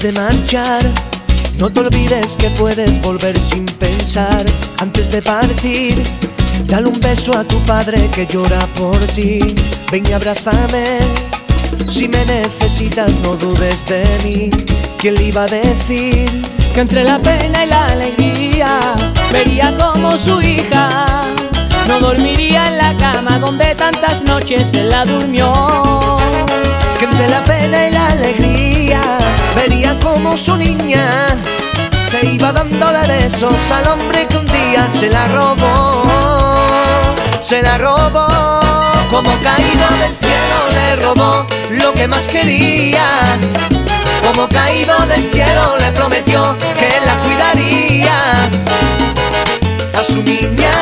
Antes de marchar, no te olvides que puedes volver sin pensar. Antes de partir, dale un beso a tu padre que llora por ti. Ven y abrázame. Si me necesitas, no dudes de mí. ¿Quién le iba a decir? Que entre la pena y la alegría vería como su hija no dormiría en la cama donde tantas noches él la durmió. Que entre la pena vería como su niña se iba dándole besos al hombre que un día se la robó. Se la robó, como caído del cielo le robó lo que más quería. Como caído del cielo le prometió que la cuidaría a su niña,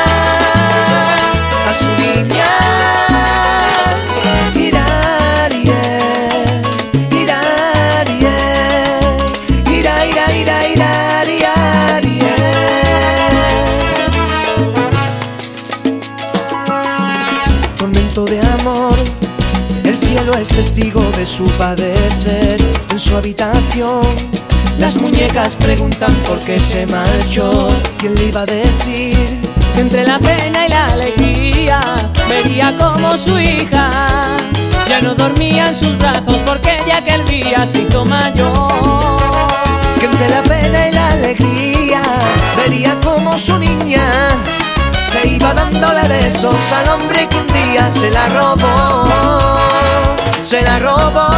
es testigo de su padecer en su habitación. Las muñecas preguntan por qué se marchó. ¿Quién le iba a decir? Entre la pena y la alegría vería como su hija ya no dormía en sus brazos porque ya aquel día se hizo mayor. Que entre la pena y la alegría vería como su niña se iba dándole besos al hombre que un día se la robó. Se la robó,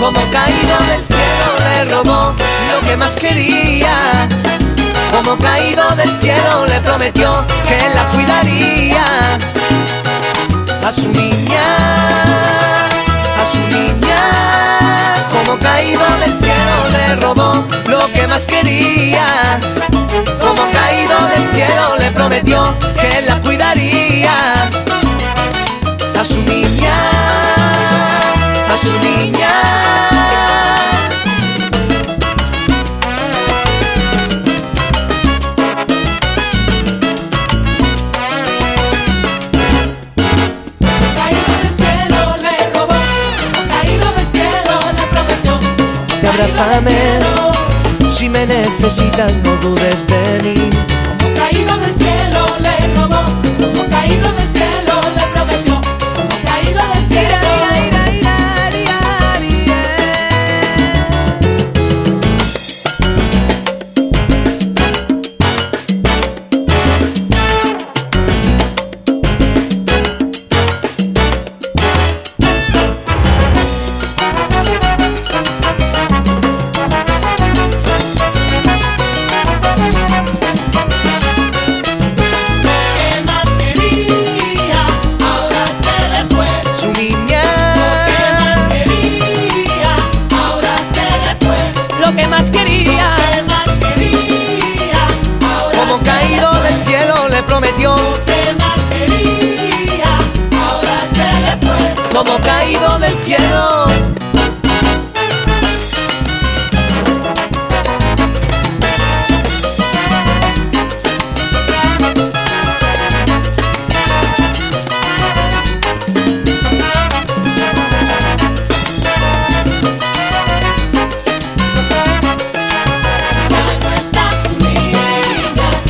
como caído del cielo le robó lo que más quería. Como caído del cielo le prometió que la cuidaría. A su niña, a su niña, como caído del cielo le robó lo que más quería. Su niña. Caído del cielo le robó, caído del cielo le prometió. Y abrázame, si me necesitas no dudes de mí. Caído del cielo le robó,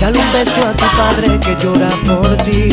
Dale un beso a tu padre que llora por ti.